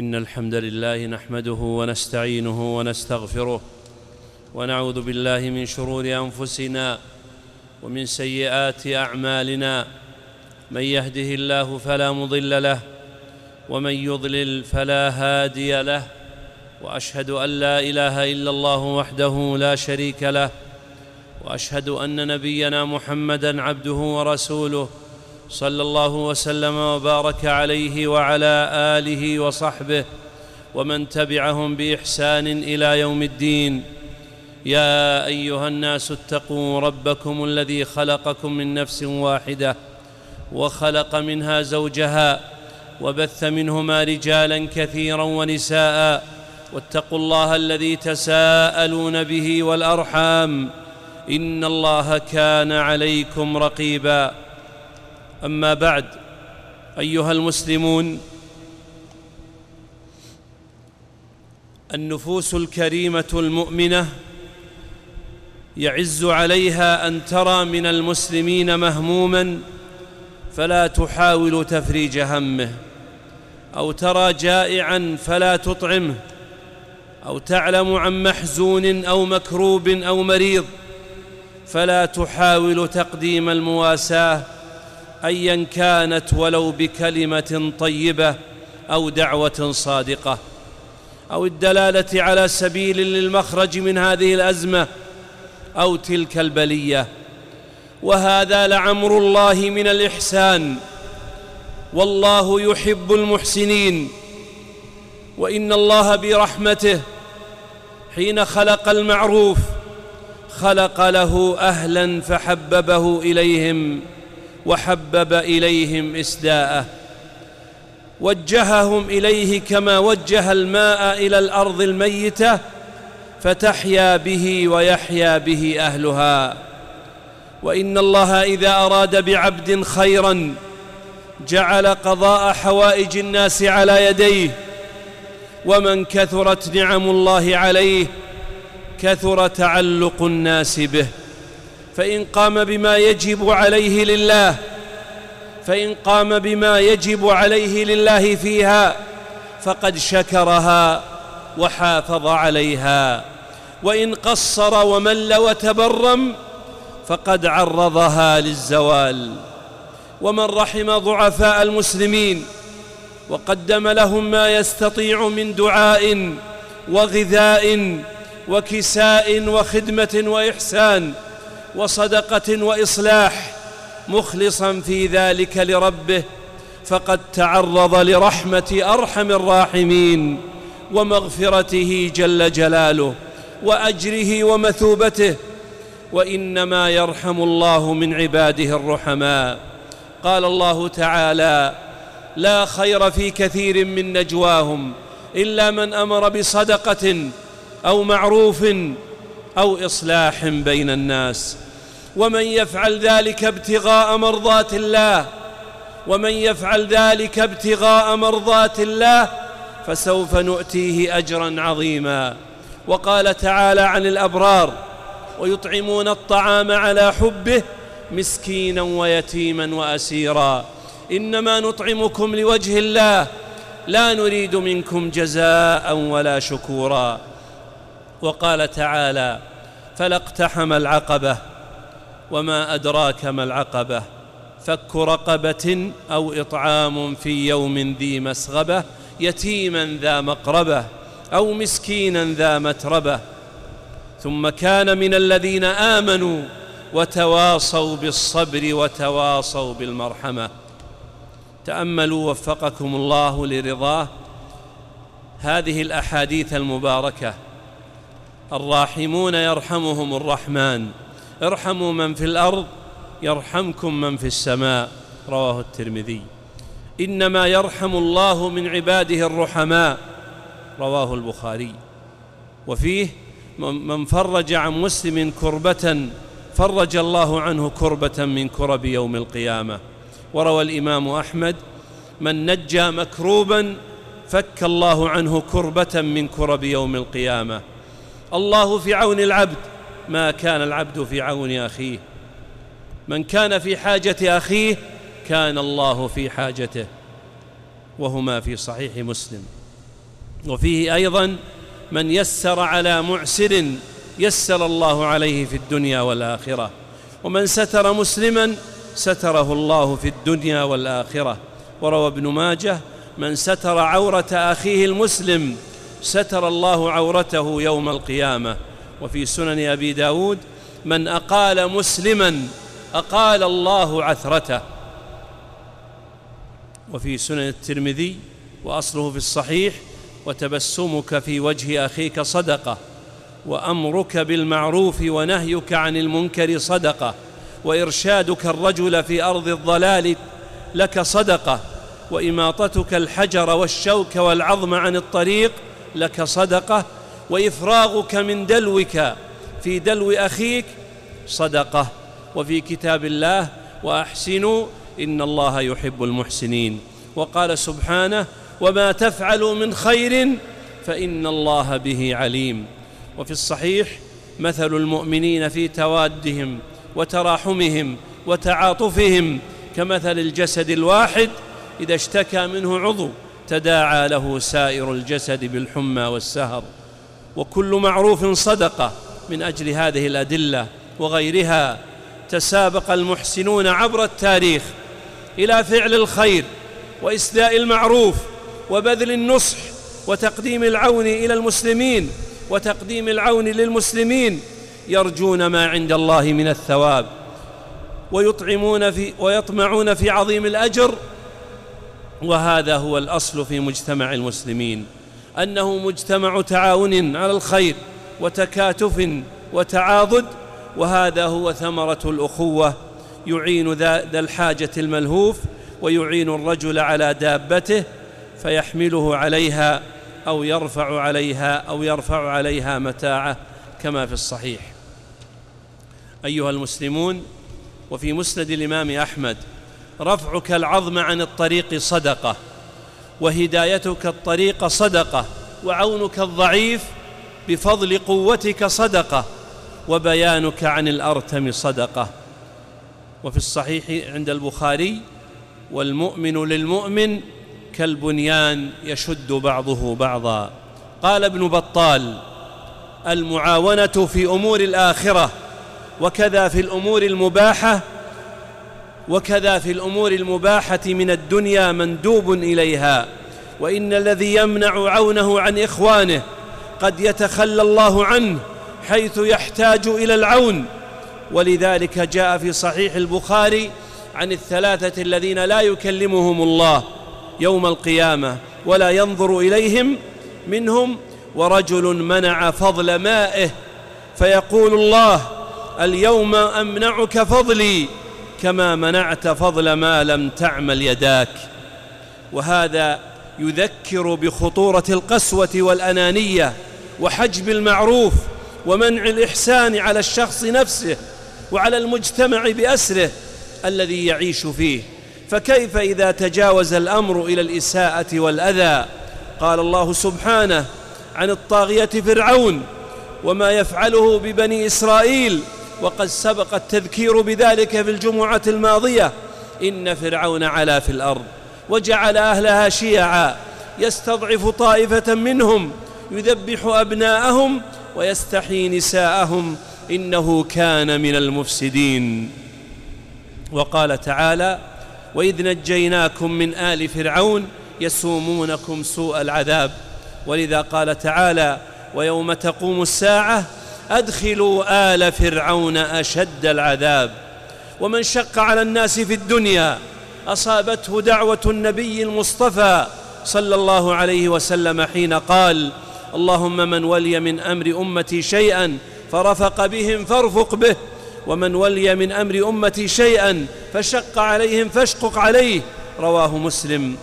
إن الحمد لله نحمده ونستعينه ونستغفره ونعوذ بالله من شرور أنفسنا ومن سيئات أعمالنا. من يهده الله فلا مضل له ومن يضلل فلا هادي له. وأشهد أن لا إله إلا الله وحده لا شريك له. وأشهد أن نبينا محمدا عبده ورسوله. صلى الله وسلم وبارك عليه وعلى آله وصحبه ومن تبعهم بإحسان إلى يوم الدين. يا أيها الناس اتقوا ربكم الذي خلقكم من نفس واحدة وخلق منها زوجها وبث منهما رجالا كثيرا ونساء واتقوا الله الذي تساءلون به والأرحام إن الله كان عليكم رقيبا. أما بعد أيها المسلمون النفوس الكريمة المؤمنة يعز عليها أن ترى من المسلمين مهموما فلا تحاول تفريج همه أو ترى جائعا فلا تطعمه أو تعلم عن محزون أو مكروب أو مريض فلا تحاول تقديم المواساة ايا كانت ولو بكلمة طيبة أو دعوة صادقة أو الدلالة على سبيل للمخرج من هذه الأزمة أو تلك البلية. وهذا لعمر الله من الإحسان. والله يحب المحسنين. وإن الله برحمته حين خلق المعروف خلق له أهلا فحببه إليهم. وحبب إليهم إسداءه وجههم إليه كما وجه الماء إلى الأرض الميتة فتحيا به ويحيا به أهلها. وإن الله إذا أراد بعبد خيرا جعل قضاء حوائج الناس على يديه ومن كثرت نعم الله عليه كثر تعلق الناس به. فإن قام بما يجب عليه لله فإن قام بما يجب عليه لله فيها فقد شكرها وحافظ عليها. وإن قصر ومل وتبرم فقد عرضها للزوال. ومن رحم ضعفاء المسلمين وقدم لهم ما يستطيع من دعاء وغذاء وكساء وخدمة وإحسان وصدقة وإصلاح مخلصا في ذلك لربه فقد تعرض لرحمة أرحم الراحمين ومغفرته جل جلاله وأجره ومثوبته وإنما يرحم الله من عباده الرحماء. قال الله تعالى لا خير في كثير من نجواهم إلا من أمر بصدقة أو معروف أو إصلاح بين الناس. ومن يفعل ذلك ابتغاء مرضات الله ومن يفعل ذلك ابتغاء مرضات الله فسوف نؤتيه أجرا عظيما. وقال تعالى عن الأبرار ويطعمون الطعام على حبه مسكينا ويتيما وأسيرا. إنما نطعمكم لوجه الله لا نريد منكم جزاء ولا شكورا. وقال تعالى فلا اقتحم العقبة وما أدراك ما العقبة فك رقبة أو إطعام في يوم ذي مسغبة يتيما ذا مقربة أو مسكينا ذا متربة. ثم كان من الذين آمنوا وتواصوا بالصبر وتواصوا بالمرحمة. تأملوا وفقكم الله لرضاه. هذه الأحاديث المباركة. الراحمون يرحمهم الرحمن. ارحموا من في الأرض يرحمكم من في السماء. رواه الترمذي. إنما يرحم الله من عباده الرحماء. رواه البخاري. وفيه من فرج عن مسلم كربة فرج الله عنه كربة من كرب يوم القيامة. وروى الإمام أحمد من نجى مكروبا فك الله عنه كربة من كرب يوم القيامة. الله في عون العبد. ما كان العبد في عون أخيه. من كان في حاجة أخيه كان الله في حاجته. وهما في صحيح مسلم. وفيه أيضا من يسر على معسر يسر الله عليه في الدنيا والآخرة. ومن ستر مسلما ستره الله في الدنيا والآخرة. وروى ابن ماجه من ستر عورة أخيه المسلم ستر الله عورته يوم القيامة. وفي سنن أبي داود من أقال مسلما أقال الله عثرته. وفي سنن الترمذي وأصله في الصحيح وتبسمك في وجه أخيك صدقة وأمرك بالمعروف ونهيك عن المنكر صدقة وإرشادك الرجل في أرض الضلال لك صدقة وإماطتك الحجر والشوك والعظم عن الطريق لك صدقة وإفراغك من دلوك في دلو أخيك صدقة. وفي كتاب الله وأحسنوا إن الله يحب المحسنين. وقال سبحانه وما تفعلوا من خير فإن الله به عليم. وفي الصحيح مثل المؤمنين في توادهم وتراحمهم وتعاطفهم كمثل الجسد الواحد إذا اشتكى منه عضو. تداعى له سائر الجسد بالحمى والسهر وكل معروف صدقة من أجل هذه الأدلة وغيرها. تسابق المحسنون عبر التاريخ إلى فعل الخير واسداء المعروف وبذل النصح وتقديم العون إلى المسلمين وتقديم العون للمسلمين يرجون ما عند الله من الثواب ويطعمون في ويطمعون في عظيم الأجر وهذا هو الأصل في مجتمع المسلمين أنه مجتمع تعاون على الخير وتكاتف وتعاضد وهذا هو ثمرة الأخوة يعين ذا الحاجة الملهوف ويعين الرجل على دابته فيحمله عليها أو يرفع عليها أو يرفع عليها متاعه كما في الصحيح. أيها المسلمون وفي مسند الإمام أحمد رفعك العظم عن الطريق صدقة وهدايتك الطريق صدقة وعونك الضعيف بفضل قوتك صدقة وبيانك عن الأرتم صدقة. وفي الصحيح عند البخاري والمؤمن للمؤمن كالبنيان يشد بعضه بعضا. قال ابن بطال المعاونة في أمور الآخرة وكذا في الأمور المباحة وكذا في الأمور المباحة من الدنيا مندوب إليها. وإن الذي يمنع عونه عن إخوانه قد يتخلى الله عنه حيث يحتاج إلى العون. ولذلك جاء في صحيح البخاري عن الثلاثة الذين لا يكلمهم الله يوم القيامة ولا ينظر إليهم منهم ورجل منع فضل مائه فيقول الله اليوم أمنعك فضلي كما منعت فضل ما لم تعمل يداك. وهذا يذكر بخطورة القسوة والأنانية وحجب المعروف ومنع الإحسان على الشخص نفسه وعلى المجتمع بأسره الذي يعيش فيه. فكيف إذا تجاوز الأمر إلى الإساءة والأذى؟ قال الله سبحانه عن الطاغية فرعون وما يفعله ببني إسرائيل وقد سبق التذكير بذلك في الجمعة الماضية. إن فرعون علا في الأرض وجعل أهلها شيعا. يستضعف طائفة منهم يذبح أبناءهم ويستحيي نساءهم. إنه كان من المفسدين. وقال تعالى وإذ نجيناكم من آل فرعون يسومونكم سوء العذاب. ولذا قال تعالى ويوم تقوم الساعة أدخلوا آل فرعون أشد العذاب. ومن شق على الناس في الدنيا أصابته دعوة النبي المصطفى صلى الله عليه وسلم حين قال اللهم من ولي من أمر أمتي شيئا فرفق بهم فارفق به. ومن ولي من أمر أمتي شيئا فشق عليهم فاشقق عليه. رواه مسلم.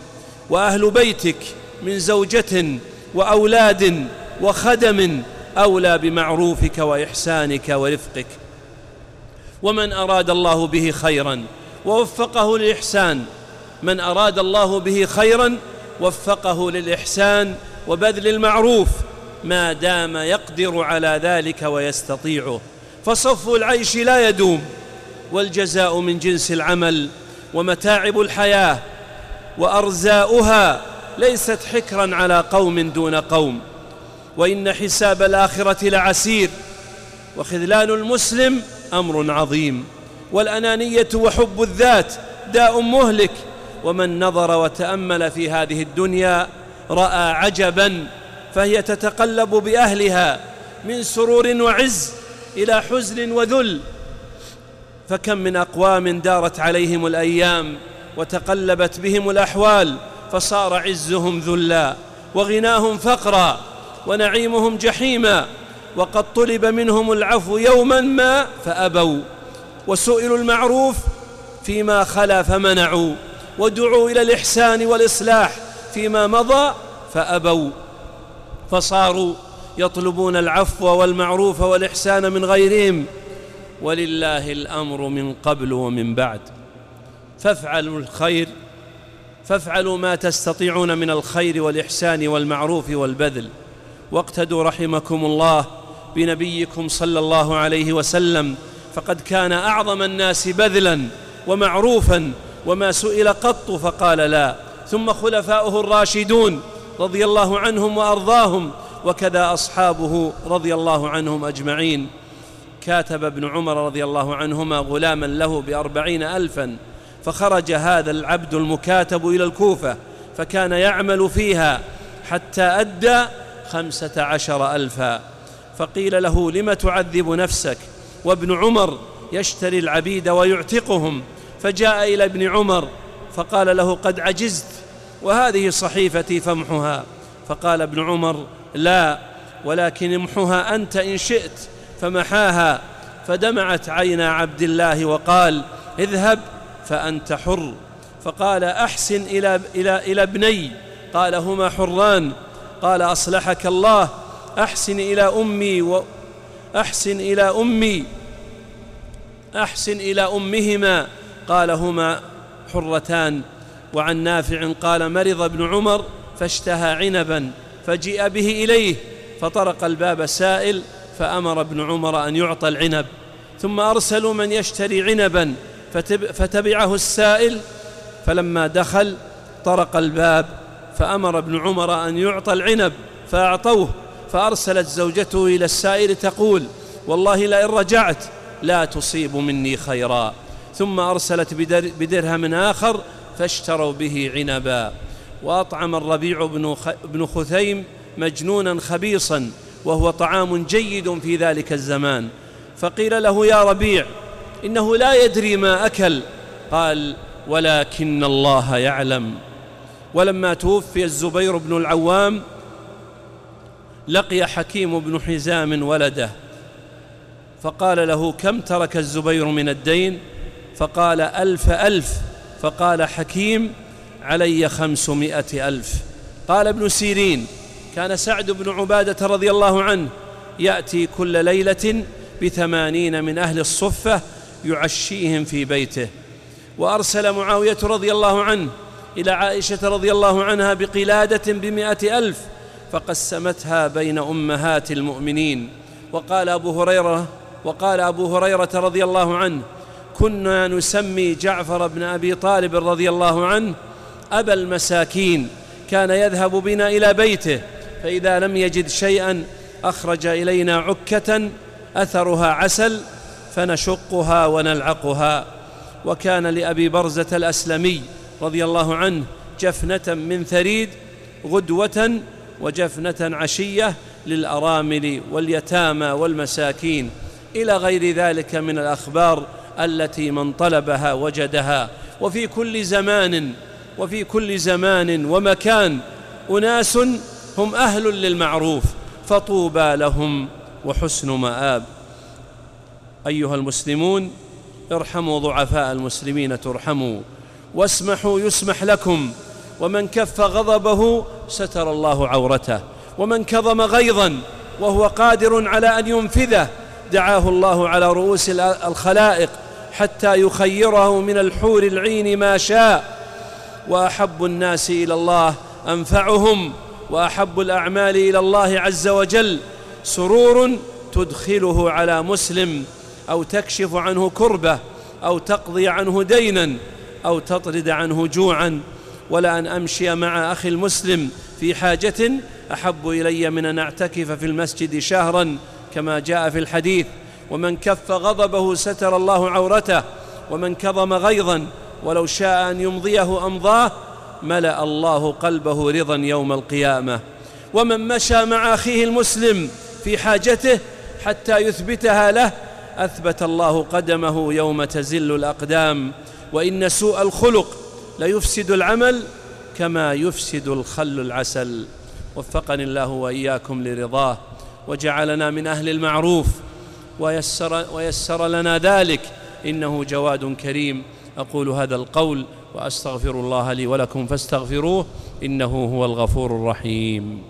وأهل بيتك من زوجة وأولاد وخدم أولى بمعروفك وإحسانك ورفقك. ومن أراد الله به خيرا ووفقه للإحسان. من أراد الله به خيرا وفقه للإحسان وبذل المعروف. ما دام يقدر على ذلك ويستطيعه. فصف العيش لا يدوم. والجزاء من جنس العمل ومتاعب الحياة وأرزاؤها ليست حكرا على قوم دون قوم. وإن حساب الآخرة لعسير. وخذلان المسلم أمر عظيم. والأنانية وحب الذات داء مهلك. ومن نظر وتأمل في هذه الدنيا رأى عجبا فهي تتقلب بأهلها من سرور وعز إلى حزن وذل. فكم من أقوام دارت عليهم الأيام وتقلبت بهم الأحوال فصار عزهم ذلا وغناهم فقرا. ونعيمهم جحيما وقد طلب منهم العفو يوما ما فأبوا وسئلوا المعروف فيما خلا فمنعوا ودعوا إلى الإحسان والإصلاح فيما مضى فأبوا فصاروا يطلبون العفو والمعروف والإحسان من غيرهم ولله الأمر من قبل ومن بعد فافعلوا الخير فافعلوا ما تستطيعون من الخير والإحسان والمعروف والبذل واقتدوا رحمكم الله بنبيكم صلى الله عليه وسلم فقد كان أعظم الناس بذلا ومعروفا وما سئل قط فقال لا. ثم خلفاؤه الراشدون رضي الله عنهم وأرضاهم وكذا أصحابه رضي الله عنهم أجمعين. كاتب ابن عمر رضي الله عنهما غلاما له بأربعين ألفا فخرج هذا العبد المكاتب إلى الكوفة فكان يعمل فيها حتى أدى خمسة عشر ألفا. فقيل له لم تعذب نفسك؟ وابن عمر يشتري العبيد ويعتقهم. فجاء إلى ابن عمر فقال له قد عجزت. وهذه صحيفتي فامحها فقال ابن عمر لا ولكن امحها أنت إن شئت. فمحاها. فدمعت عينا عبد الله وقال اذهب فأنت حر. فقال أحسن إلى, إلى, إلى ابني. قال هما حران. قال أصلحك الله أحسن إلى أمي و أحسن إلى أمي أحسن إلى أمهما قال هما حرتان. وعن نافع قال مرض ابن عمر فاشتهى عنبا فجيء به إليه فطرق الباب سائل فأمر ابن عمر أن يعطى العنب. ثم أرسلوا من يشتري عنبا فتبعه السائل فلما دخل طرق الباب فأمر ابن عمر أن يعطى العنب فأعطوه فأرسلت زوجته إلى السائل تقول والله لئن رجعت لا تصيب مني خيرا. ثم أرسلت بدرهم آخر فاشتروا به عنبا. وأطعم الربيع بن خثيم مجنونا خبيصا وهو طعام جيد في ذلك الزمان. فقيل له يا ربيع إنه لا يدري ما أكل. قال ولكن الله يعلم. ولما توفي الزبير بن العوام لقي حكيم بن حزام ولده. فقال له كم ترك الزبير من الدين؟ فقال ألف ألف. فقال حكيم علي خمسمائة ألف. قال ابن سيرين كان سعد بن عبادة رضي الله عنه يأتي كل ليلة بثمانين من أهل الصفة يعشيهم في بيته. وأرسل معاوية رضي الله عنه إلى عائشة رضي الله عنها بقلادة بمائة ألف فقسمتها بين أمهات المؤمنين. وقال أبو هريرة وقال أبو هريرة رضي الله عنه كنا نسمي جعفر بن أبي طالب رضي الله عنه أبا المساكين كان يذهب بنا إلى بيته فإذا لم يجد شيئا أخرج إلينا عكة أثرها عسل فنشقها ونلعقها. وكان لأبي برزة الأسلمي رضي الله عنه جفنة من ثريد غدوة وجفنة عشية للأرامل واليتامى والمساكين. إلى غير ذلك من الأخبار التي من طلبها وجدها. وفي كل زمان وفي كل زمان ومكان أناس هم أهل للمعروف فطوبى لهم وحسن مآب. أيها المسلمون ارحموا ضعفاء المسلمين ترحموا. واسمحوا يسمح لكم. ومن كف غضبه ستر الله عورته. ومن كظم غيظا وهو قادر على أن ينفذه دعاه الله على رؤوس الخلائق حتى يخيره من الحور العين ما شاء. وأحب الناس إلى الله أنفعهم وأحب الأعمال إلى الله عز وجل. سرور تدخله على مسلم أو تكشف عنه كربة أو تقضي عنه دينا. أو تطرد عنه جوعا ولأن أمشي مع أخي المسلم في حاجة أحب إلي من أن أعتكف في المسجد شهرا كما جاء في الحديث ومن كف غضبه ستر الله عورته ومن كظم غيظا ولو شاء أن يمضيه أمضاه ملأ الله قلبه رضا يوم القيامة. ومن مشى مع أخيه المسلم في حاجته حتى يثبتها له أثبت الله قدمه يوم تزل الأقدام. وإن سوء الخلق ليفسد العمل كما يفسد الخل العسل. وفقني الله وإياكم لرضاه وجعلنا من أهل المعروف. ويسر, ويسر لنا ذلك. إنه جواد كريم. أقول هذا القول وأستغفر الله لي ولكم فاستغفروه إنه هو الغفور الرحيم.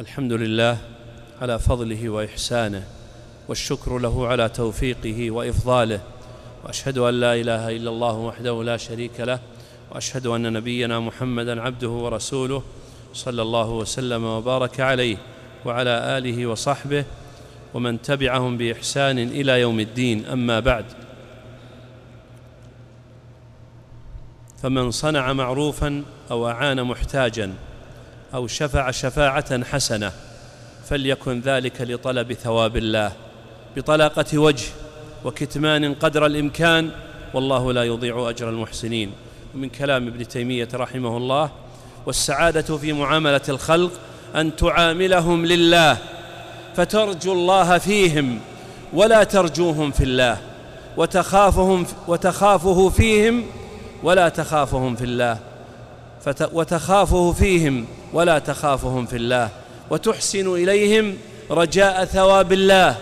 الحمد لله على فضله وإحسانه والشكر له على توفيقه وإفضاله. وأشهد أن لا إله إلا الله وحده لا شريك له وأشهد أن نبينا محمدا عبده ورسوله صلى الله وسلم وبارك عليه وعلى آله وصحبه ومن تبعهم بإحسان إلى يوم الدين. أما بعد فمن صنع معروفا أو أعان محتاجا أو شفع شفاعة حسنة فليكن ذلك لطلب ثواب الله. بطلاقة وجه وكتمان قدر الإمكان والله لا يضيع أجر المحسنين. ومن كلام ابن تيمية رحمه الله والسعادة في معاملة الخلق أن تعاملهم لله فترجو الله فيهم ولا ترجوهم في الله وتخافهم وتخافه فيهم ولا تخافهم في الله وتخافه فيهم ولا تخافهم في الله وتحسن إليهم رجاء ثواب الله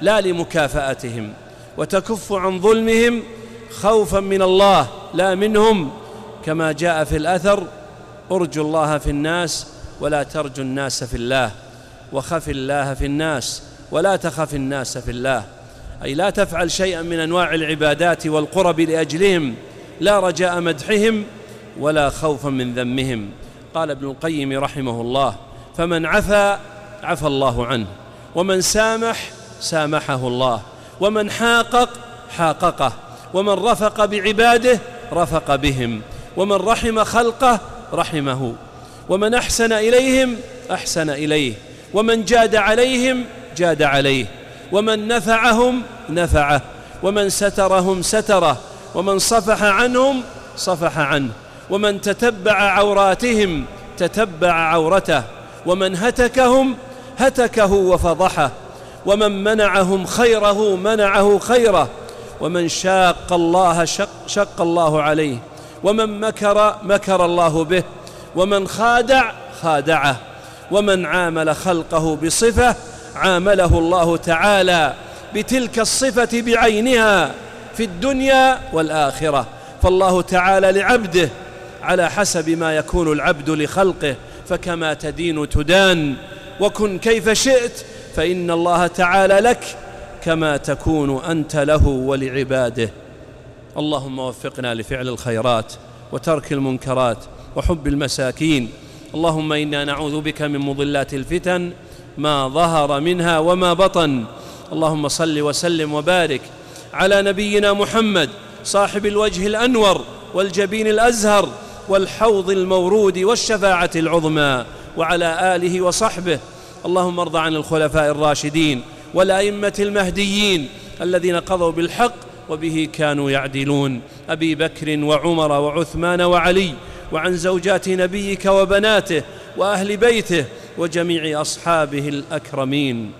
لا لمكافأتهم. وتكف عن ظلمهم خوفا من الله لا منهم كما جاء في الأثر ارجو الله في الناس ولا ترجو الناس في الله وخف الله في الناس ولا تخف الناس في الله. أي لا تفعل شيئا من أنواع العبادات والقرب لأجلهم لا رجاء مدحهم ولا خوفا من ذمهم. قال ابن القيم رحمه الله فمن عفا عفى الله عنه ومن سامح سامحه الله. ومن حاقق حاققه. ومن رفق بعباده رفق بهم. ومن رحم خلقه رحمه. ومن أحسن إليهم أحسن إليه. ومن جاد عليهم جاد عليه. ومن نفعهم نفعه. ومن سترهم ستره. ومن صفح عنهم صفح عنه. ومن تتبع عوراتهم تتبع عورته. ومن هتكهم هتكه وفضحه. ومن منعهم خيره منعه خيره. ومن شاق الله شق, شق الله عليه. ومن مكر مكر الله به. ومن خادع خادعه. ومن عامل خلقه بصفة عامله الله تعالى بتلك الصفة بعينها في الدنيا والآخرة. فالله تعالى لعبده على حسب ما يكون العبد لخلقه. فكما تدين تدان. وكن كيف شئت فإن الله تعالى لك كما تكون أنت له ولعباده. اللهم وفقنا لفعل الخيرات وترك المنكرات وحب المساكين. اللهم إنا نعوذ بك من مضلات الفتن ما ظهر منها وما بطن. اللهم صل وسلم وبارك على نبينا محمد صاحب الوجه الأنور والجبين الأزهر والحوض المورود والشفاعة العظمى وعلى آله وصحبه اللهم ارض عن الخلفاء الراشدين والأئمة المهديين الذين قضوا بالحق وبه كانوا يعدلون. أبي بكر وعمر وعثمان وعلي وعن زوجات نبيك وبناته وأهل بيته وجميع أصحابه الأكرمين.